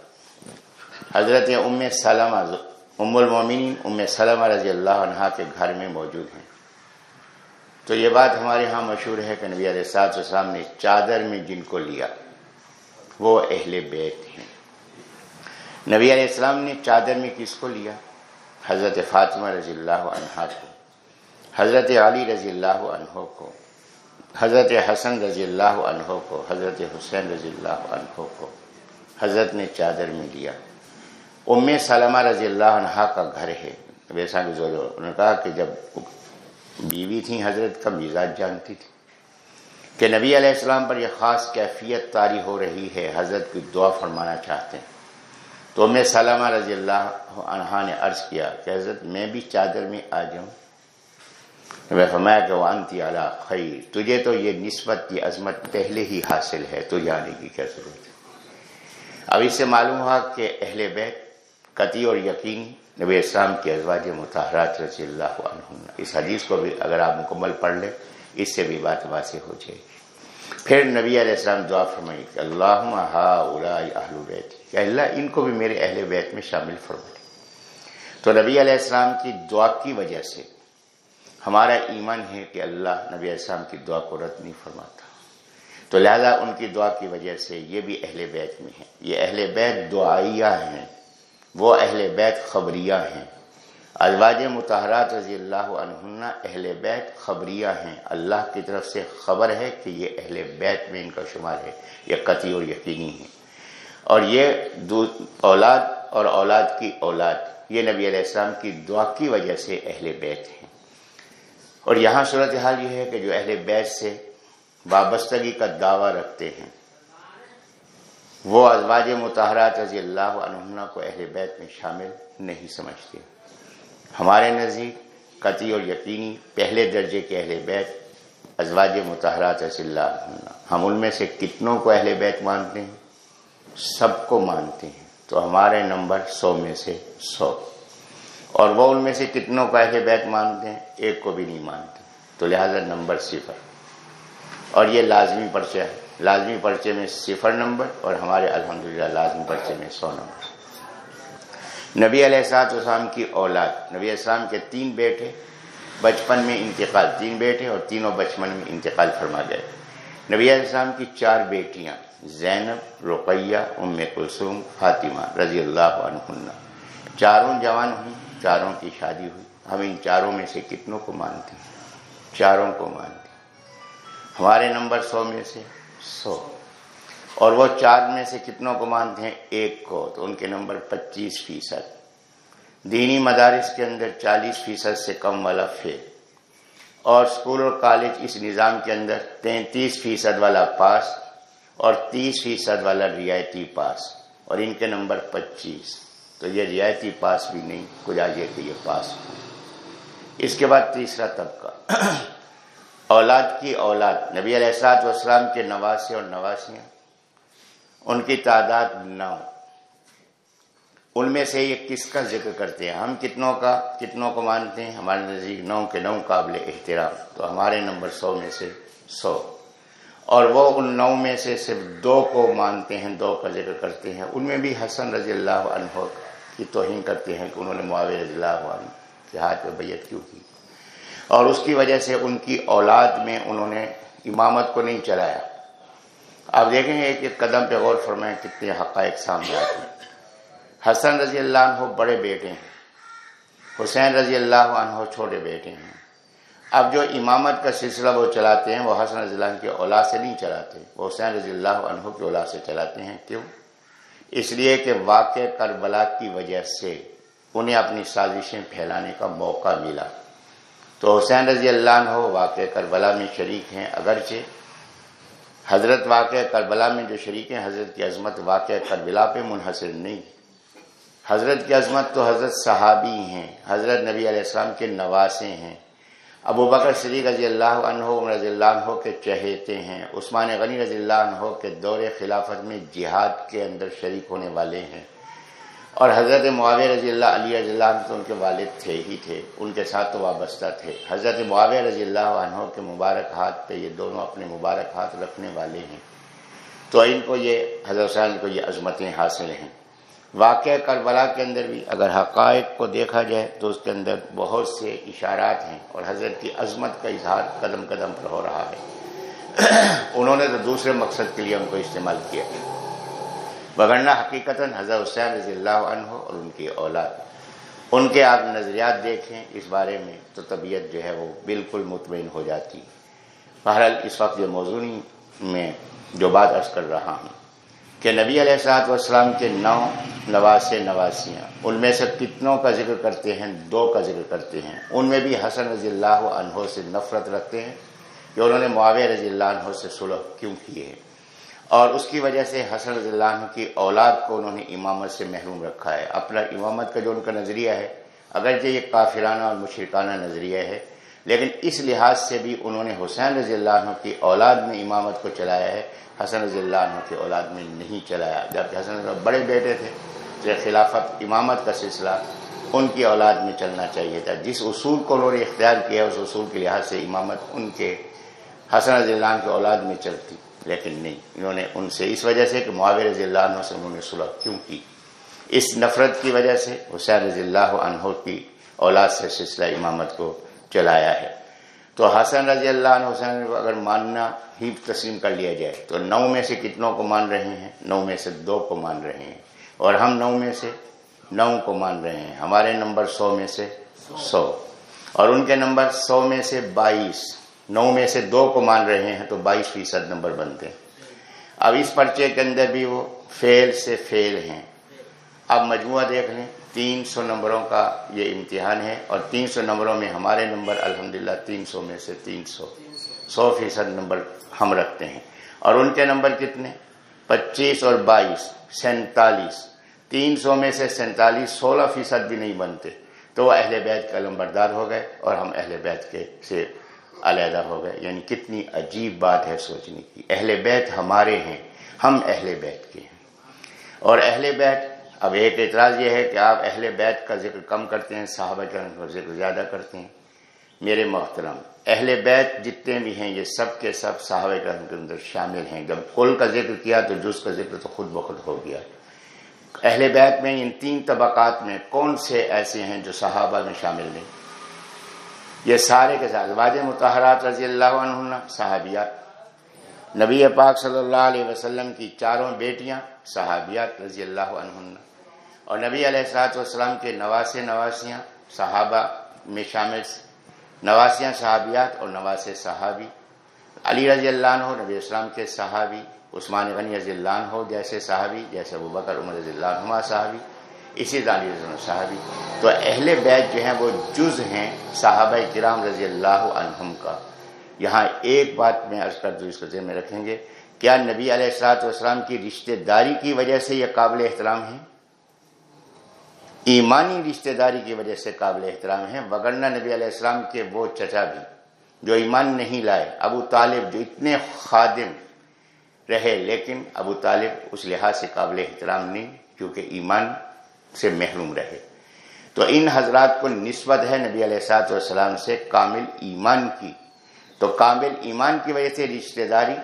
حضرت ام سلمہ ام المومنین، ام سلمہ رضی اللہ عنہ کے گھر میں موجود ہیں۔ تو یہ بات ہمارے ہاں مشہور ہے کہ نبی علیہ صاحب السلام نے چادر میں جن کو لیا، وہ اہل بیت ہیں۔ نبی علیہ السلام نے چادر میں کس کو لیا؟ حضرت فاطمہ رضی اللہ عنہ کو، حضرت علی رضی اللہ عنہ کو، حضرت حسن رضی اللہ عنہ کو، حضرت حسین رضی اللہ عنہ کو حضرت نے چادر میں لیا۔ ام سلمہ رضی اللہ عنہ کا گھر ہے۔ ویسا انہوں نے کہا کہ جب بیوی تھی حضرت کا مزاج جانتی تھی کہ نبی علیہ السلام پر یہ خاص کیفیت تاری ہو رہی ہے، حضرت کی دعا فرمانا چاہتے ہیں۔ تو ام سلمہ رضی اللہ عنہ نے عرض کیا کہ حضرت میں بھی چادر میں آ جاؤں۔ میں فرمایا کہ وانتی اعلیٰ خیر، تجھے تو یہ نسبت کی عظمت پہلے ہی حاصل ہے، تو جانے کی کیا ضرورت ہے؟ اب اس سے معلوم ہوا کہ اہل بیت قطعی اور یقینی نبی اسلام کی ازواج متحرات رضی اللہ عنہ اس حدیث کو بھی اگر آپ مکمل پڑھ لیں، اس سے بھی بات واضح ہو جائے۔ گی پھر نبی علیہ السلام دعا فرمائی کہ اللہ ہا اہل بیت۔ کہ اللہ، ان کو بھی میرے اہل بیت میں شامل فرمائے تو نبی علیہ السلام کی دعا کی وجہ سے ہمارا ایمان ہے کہ اللہ نبی علیہ السلام کی دعا کو رد نہیں فرماتا۔ تو لہذا ان کی دعا کی وجہ سے یہ بھی اہل بیت میں ہیں۔ یہ اہل بیت دعائیہ ہیں۔ وہ اہل بیت خبریہ ہیں۔ ازواج متحرات رضی اللہ عنہ اہل بیت خبریہ ہیں۔ اللہ کی طرف سے خبر ہے کہ یہ اہل بیت میں ان کا شمار ہے، یہ قطعی اور یقینی ہے اور یہ اولاد اور اولاد کی اولاد، یہ نبی علیہ السلام کی دعا کی وجہ سے اہل بیت ہیں۔ اور یہاں صورتحال یہ ہے کہ جو اہل بیت سے وابستگی کا دعویٰ رکھتے ہیں وہ ازواج متحرات رضی اللہ عنہ کو اہل بیت میں شامل نہیں سمجھتے۔ ہمارے نزدیک قطعی اور یقینی پہلے درجے کے اہل بیت ازواج متحرات رضی اللہ عنہ ہم ان میں سے کتنوں کو اہل بیت مانتے ہیں؟ سب کو مانتے ہیں۔ تو ہمارے نمبر سو میں سے سو۔ اور وہ ان میں سے کتنوں کو اہل بیت مانتے ہیں؟ ایک کو بھی نہیں مانتے۔ تو لہذا نمبر صفر۔ اور یہ لازمی پرچہ ہے۔ لازمی پرچے میں صفر نمبر اور ہمارے الحمدللہ لازمی پرچے میں سو نمبر۔ نبی علیہ السلاط اسلام کی اولاد، نبی السلام کے تین بیٹے، بچپن میں انتقال، تین بیٹے اور تینوں بچپن میں انتقال فرما گئے۔ نبی علیہ السلام کی چار بیٹیاں، زینب، رقیہ، ام کلثوم، فاطمہ رضی اللہ عنہ چاروں جوان ہوئی چاروں کی شادی ہوئی۔ ہم ان چاروں میں سے کتنوں کو مانتے ہیں؟ چاروں کو مانتے ہیں۔ ہمارے نمبر سو میں سے سو۔ اور وہ چار میں سے کتنوں کو مانتے ہیں؟ ایک کو۔ تو ان کے نمبر پچیس فیصد۔ دینی مدارس کے اندر چالیس فیصد سے کم والا فیل۔ اور اسکول اور کالج اس نظام کے اندر تینتیس فیصد والا پاس اور تیس فیصد والا رعایتی پاس۔ اور ان کے نمبر پچیس۔ تو یہ رعایتی پاس بھی نہیں گزارے کہ یہ پاس اس کے بعد تیسرا طبقہ۔ اولاد کی اولاد، نبی علیہ السلاط والسلام کے نواسے اور نواسیاں، ان کی تعداد نو۔ ان میں سے یہ کس کا ذکر کرتے ہیں؟ ہم کتنوں کا، کتنوں کو مانتے ہیں؟ ہمارے نزدیک نو کے نو قابل احترام، تو ہمارے نمبر سو میں سے سو۔ اور وہ ان نو میں سے صرف دو کو مانتے ہیں، دو کا ذکر کرتے ہیں۔ ان میں بھی حسن رضی اللہ عنہ کی توہین کرتے ہیں کہ انہوں نے معاویہ رضی اللہ عنہ کے ہاتھ پہ بیعت کیوں کی۔ اور اس کی وجہ سے ان کی اولاد میں انہوں نے امامت کو نہیں چلایا۔ آپ دیکھیں گے ایک ایک قدم پہ غور فرمائیں کتنے حقائق سامنے آتے ہیں۔ حسن رضی اللہ عنہ بڑے بیٹے ہیں۔ حسین رضی اللہ عنہ چھوٹے بیٹے ہیں۔ اب جو امامت کا سلسلہ وہ چلاتے ہیں، وہ حسن رضی اللہ عنہ کی اولاد سے نہیں چلاتے۔ وہ حسین رضی اللہ عنہ کی اولاد سے چلاتے ہیں۔ کیوں؟ اس لیے کہ واقع کربلا کی وجہ سے انہیں اپنی سازشیں پھیلانے کا موقع ملا۔ تو حسین رضی اللہ عنہ واقع کربلا میں شریک ہیں، اگرچہ حضرت واقع کربلا میں جو شریک ہیں، حضرت کی عظمت واقع کربلا پہ منحصر نہیں۔ حضرت کی عظمت تو حضرت صحابی ہیں، حضرت نبی علیہ السلام کے نواسے ہیں۔ ابو بکر صدیق رضی اللہ عنہ، عمر رضی اللہ عنہ کے چہیتے ہیں۔ عثمان غنی رضی اللہ عنہ کے دور خلافت میں جہاد کے اندر شریک ہونے والے ہیں۔ اور حضرت معاویہ رضی اللہ علی رضی اللہ عنہ تو ان کے والد تھے ہی تھے، ان کے ساتھ تو وابستہ تھے۔ حضرت معاویہ رضی اللہ عنہ کے مبارک ہاتھ پہ یہ دونوں اپنے مبارک ہاتھ رکھنے والے ہیں۔ تو ان کو یہ، حضرت حسین کو یہ عظمتیں حاصل ہیں۔ واقع کربلا کے اندر بھی اگر حقائق کو دیکھا جائے تو اس کے اندر بہت سے اشارات ہیں اور حضرت کی عظمت کا اظہار قدم قدم پر ہو رہا ہے۔ انہوں نے تو دوسرے مقصد کے لیے ان کو استعمال کیا۔ بگرنا حقیقت حضرت حسین رضی اللہ عنہ اور ان کی اولاد ان کے آپ نظریات دیکھیں اس بارے میں تو طبیعت جو ہے وہ بالکل مطمئن ہو جاتی بہرحال اس وقت یہ موضوع میں جو بات عرض کر رہا ہوں کہ نبی علیہ السلاط والسلام کے نو نواسے نواسیاں ان میں سے کتنوں کا ذکر کرتے ہیں دو کا ذکر کرتے ہیں ان میں بھی حسن رضی اللہ عنہ سے نفرت رکھتے ہیں کہ انہوں نے معاویہ رضی اللہ عنہ سے صلح کیوں کیے ہیں اور اس کی وجہ سے حسن رضی اللہ عنہ کی اولاد کو انہوں نے امامت سے محروم رکھا ہے۔ اپنا امامت کا جو ان کا نظریہ ہے، اگرچہ یہ کافرانہ اور مشرکانہ نظریہ ہے، لیکن اس لحاظ سے بھی انہوں نے حسین رضی اللہ عنہ کی اولاد میں امامت کو چلایا ہے۔ حسن رضی اللہ عنہ کی اولاد میں نہیں چلایا، جبکہ حسن رضی اللہ بڑے بیٹے تھے۔ جو خلافت امامت کا سلسلہ ان کی اولاد میں چلنا چاہیے تھا۔ جس اصول کو انہوں نے اختیار کیا، اس اصول کے لحاظ سے امامت ان کے حسن رضی اللہ عنہ کی اولاد میں چلتی۔ لیکن نہیں، انہوں نے ان سے اس وجہ سے کہ معاویر رضی اللہ عنہ سے انہوں نے صلح کیوں کی؟ اس نفرت کی وجہ سے حسین رضی اللہ عنہ کی اولاد سے سلسلہ امامت کو چلایا ہے۔ تو حسن رضی اللہ عنہ، حسین کو اگر ماننا ہی تسلیم کر لیا جائے، تو نو میں سے کتنوں کو مان رہے ہیں؟ نو میں سے دو کو مان رہے ہیں۔ اور ہم نو میں سے نو کو مان رہے ہیں۔ ہمارے نمبر سو میں سے سو۔ اور ان کے نمبر سو میں سے بائیس۔ نو میں سے دو کو مان رہے ہیں تو بائیس فیصد نمبر بنتے ہیں۔ اب اس پرچے کے اندر بھی وہ فیل سے فیل ہیں۔ اب مجموعہ دیکھ لیں، تین سو نمبروں کا یہ امتحان ہے اور تین سو نمبروں میں ہمارے نمبر الحمدللہ تین سو میں سے تین سو سو فیصد نمبر ہم رکھتے ہیں۔ اور ان کے نمبر کتنے؟ پچیس اور بائیس، سینتالیس۔ تین سو میں سے سینتالیس، سولہ فیصد بھی نہیں بنتے۔ تو وہ اہل بیت کا لمبردار ہو گئے اور ہم اہل بیت کے سے علیحدہ ہو گئے۔ یعنی کتنی عجیب بات ہے سوچنے کی۔ اہل بیت ہمارے ہیں، ہم اہل بیت کے ہیں۔ اور اہل بیت، اب ایک اعتراض یہ ہے کہ آپ اہل بیت کا ذکر کم کرتے ہیں، صحابہ کا ذکر زیادہ کرتے ہیں۔ میرے محترم، اہل بیت جتنے بھی ہیں، یہ سب کے سب صحابہ کرم کے اندر شامل ہیں۔ جب کل کا ذکر کیا تو جز کا ذکر تو خود بخود ہو گیا۔ اہل بیت میں ان تین طبقات میں کون سے ایسے ہیں جو صحابہ میں شامل نہیں؟ یہ سارے کے ساتھ واجہ متحرات رضی اللہ عنہ صحابیات۔ نبی پاک صلی اللہ علیہ وسلم کی چاروں بیٹیاں، صحابیات رضی اللہ عنہ اور نبی علیہ السلاط والسلام کے نواس نواسیاں، صحابہ میں شامل نواسیاں صحابیات اور نواس صحابی۔ علی رضی اللہ عنہ، نبی اسلام کے صحابی۔ عثمان غنی رضی اللہ عنہ جیسے صحابی، جیسے ابو بکر، عمر رضی اللہ عنہ صحابی۔ اسی علی صحابی۔ تو اہل بیت جو ہیں وہ جز ہیں صحابہ کرام رضی اللہ عنہم کا۔ یہاں ایک بات میں عرض کر دوں، اس کو ذہن میں رکھیں گے۔ کیا نبی علیہ السلاط والسلام کی رشتہ داری کی وجہ سے یہ قابل احترام ہیں؟ ایمانی رشتہ داری کی وجہ سے قابل احترام ہیں، وگرنہ نبی علیہ السلام کے وہ چچا بھی جو ایمان نہیں لائے، ابو طالب جو اتنے خادم رہے، لیکن ابو طالب اس لحاظ سے قابل احترام نہیں، کیونکہ ایمان سے محروم رہے۔ تو ان حضرات کو نسبت ہے نبی علیہ سات والسلام سے کامل ایمان کی۔ تو کامل ایمان کی وجہ سے رشتہ داری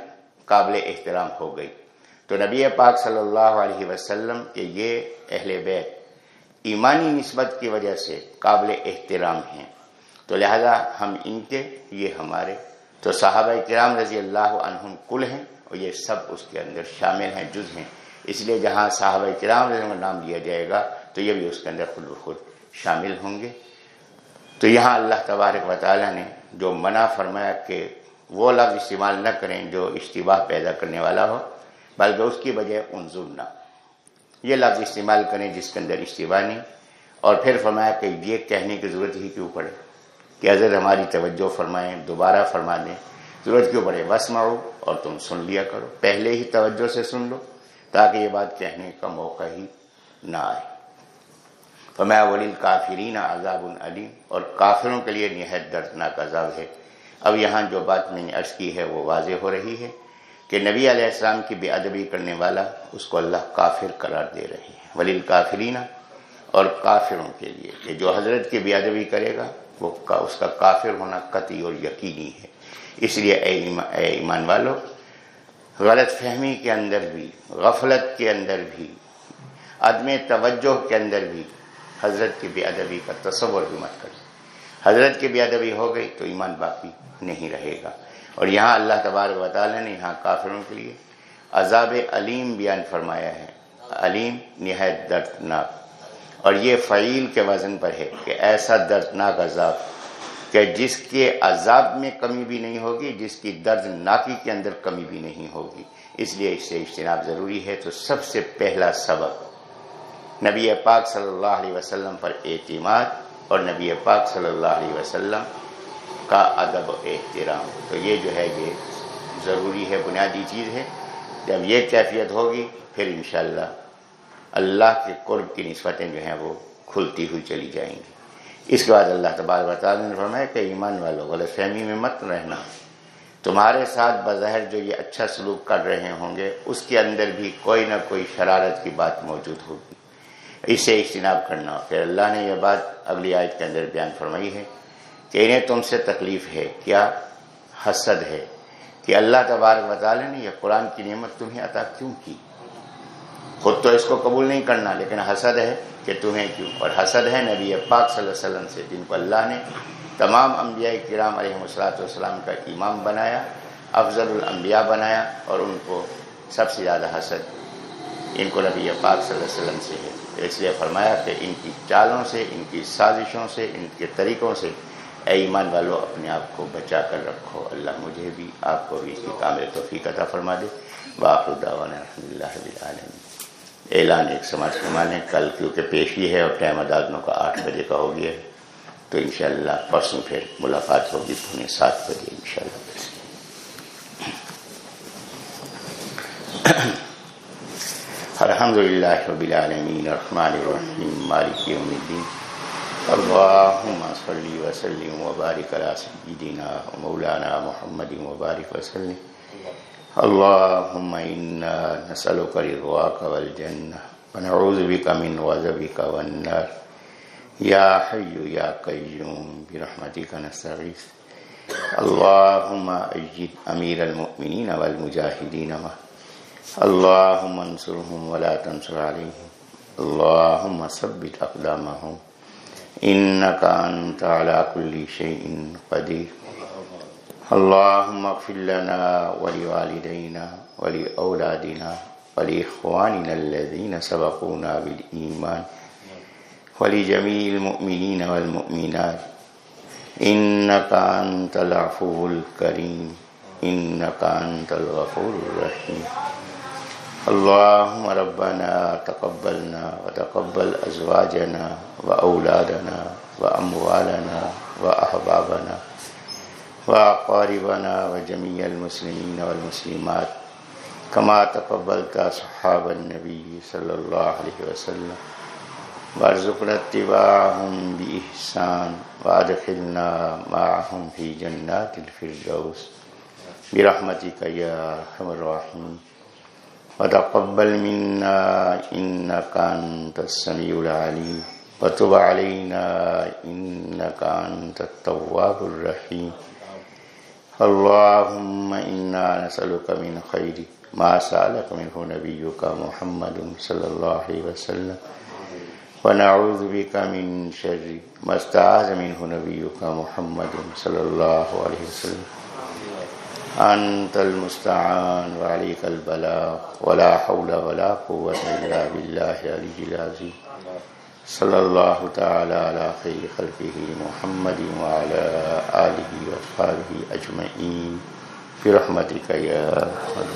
قابل احترام ہو گئی۔ تو نبی پاک صلی اللہ علیہ وسلم کے یہ اہل بیت ایمانی نسبت کی وجہ سے قابل احترام ہیں۔ تو لہذا ہم ان کے، یہ ہمارے۔ تو صحابہ کرام رضی اللہ عنہم کل ہیں اور یہ سب اس کے اندر شامل ہیں، جز ہیں۔ اس لیے جہاں صحابہ کرام رضی اللہ نام لیا جائے گا تو یہ بھی اس کے اندر خود بخود شامل ہوں گے۔ تو یہاں اللہ تبارک و تعالیٰ نے جو منع فرمایا کہ وہ لفظ استعمال نہ کریں جو اشتباہ پیدا کرنے والا ہو، بلکہ اس کی وجہ انظر نہ۔ یہ لفظ استعمال کریں جس کے اندر اشتباہ نہیں۔ اور پھر فرمایا کہ یہ کہنے کی ضرورت ہی کیوں پڑے؟ کہ حضرت ہماری توجہ فرمائیں، دوبارہ فرما دیں۔ ضرورت کیوں پڑے؟ بس ماؤ اور تم سن لیا کرو۔ پہلے ہی توجہ سے سن لو تاکہ یہ بات کہنے کا موقع ہی نہ آئے۔ فرمایا ولیل کافرین عذاب العلیم اور کافروں کے لیے نہایت دردناک عذاب ہے۔ اب یہاں جو بات میں نے عرض کی ہے وہ واضح ہو رہی ہے کہ نبی علیہ السلام کی بے ادبی کرنے والا اس کو اللہ کافر قرار دے رہے ہیں ولیل کافرین اور کافروں کے لیے کہ جو حضرت کی بے ادبی کرے گا، وہ اس کا کافر ہونا قطعی اور یقینی ہے۔ اس لیے اے ایمان والو، غلط فہمی کے اندر بھی، غفلت کے اندر بھی، عدم توجہ کے اندر بھی حضرت کی بے ادبی کا تصور بھی مت کریں حضرت کی بے ادبی ہو گئی تو ایمان باقی نہیں رہے گا۔ اور یہاں اللہ تبارک و تعالیٰ نے یہاں کافروں کے لیے عذاب علیم بیان فرمایا ہے۔ علیم نہایت دردناک۔ اور یہ فعیل کے وزن پر ہے کہ ایسا دردناک عذاب کہ جس کے عذاب میں کمی بھی نہیں ہوگی، جس کی درد ناکی کے اندر کمی بھی نہیں ہوگی۔ اس لیے اس سے اجتناب ضروری ہے۔ تو سب سے پہلا سبق نبی پاک صلی اللہ علیہ وسلم پر اعتماد اور نبی پاک صلی اللہ علیہ وسلم کا ادب و احترام۔ تو یہ جو ہے یہ ضروری ہے، بنیادی چیز ہے۔ جب یہ کیفیت ہوگی، پھر انشاءاللہ اللہ کے قرب کی نسبتیں جو ہیں وہ کھلتی ہوئی چلی جائیں گی۔ اس کے بعد اللہ تبار تعالیٰ نے فرمایا کہ ایمان والوں غلط فہمی میں مت رہنا۔ تمہارے ساتھ بظاہر جو یہ اچھا سلوک کر رہے ہوں گے، اس کے اندر بھی کوئی نہ کوئی شرارت کی بات موجود ہوگی۔ اس سے اجتناب کرنا۔ پھر اللہ نے یہ بات اگلی آیت کے اندر بیان فرمائی ہے کہ انہیں تم سے تکلیف ہے، کیا حسد ہے؟ کہ اللہ تبارک وطالعہ نے یہ قرآن کی نعمت تمہیں عطا کیوں کی؟ خود تو اس کو قبول نہیں کرنا، لیکن حسد ہے کہ تمہیں کیوں۔ اور حسد ہے نبی پاک صلی اللہ علیہ وسلم سے، جن کو اللہ نے تمام انبیاء کرام علیہ وسلاۃ والسلام کا امام بنایا، افضل الانبیاء بنایا، اور ان کو سب سے زیادہ حسد ان کو نبی پاک صلی اللہ علیہ وسلم سے ہے۔ اس لیے فرمایا کہ ان کی چالوں سے، ان کی سازشوں سے، ان کے طریقوں سے اے ایمان والو، اپنے آپ کو بچا کر رکھو۔ اللہ مجھے بھی، آپ کو بھی اس کی کامل توفیق عطا فرما دے۔ باخر دعوانا الحمد للہ اعلان ایک سماج فرمانے، کل کیونکہ پیشی ہے اور ٹائم ادادنوں کا آٹھ بجے کا ہو گیا ہے، تو انشاءاللہ پرسوں پھر ملاقات ہوگی پونے سات بجے انشاءاللہ۔ الحمد للہ رب العالمین الرحمن الرحیم مالک یوم الدین اللهم صل وسلم وبارك على سيدنا ومولانا محمد وبارك وسلم. اللهم إنا نسألك رضواك والجنة، ونعوذ بك من وذبك والنار. يا حي يا قيوم، برحمتك نستغيث. اللهم أجد أمير المؤمنين والمجاهدين اللهم انصرهم ولا تنصر عليهم اللهم ثبت أقدامهم إنك أنت على كل شيء قدير اللهم اغفر لنا ولوالدينا ولأولادنا ولإخواننا الذين سبقونا بالإيمان ولجميع المؤمنين والمؤمنات إنك أنت العفو الكريم إنك أنت الغفور الرحيم اللهم ربنا تقبلنا وتقبل أزواجنا وأولادنا وأموالنا وأحبابنا وأقاربنا وجميع المسلمين والمسلمات كما تقبلت صحاب النبي صلى الله عليه وسلم وارزقنا اتباعهم بإحسان وادخلنا معهم في جنات الفردوس برحمتك يا أرحم الراحمين وتقبل منا إنك أنت السميع العليم وتب علينا إنك أنت التواب الرحيم اللهم إنا نسألك من خير ما سألك منه نبيك محمد صلى الله عليه وسلم ونعوذ بك من شر ما استعاذ منه نبيك محمد صلى الله عليه وسلم أنت المستعان وعليك البلاغ ولا حول ولا قوة إلا بالله علي العظيم. صلى الله تعالى على خير خلقه محمد وعلى آله وصحبه أجمعين. برحمتك يا رحمة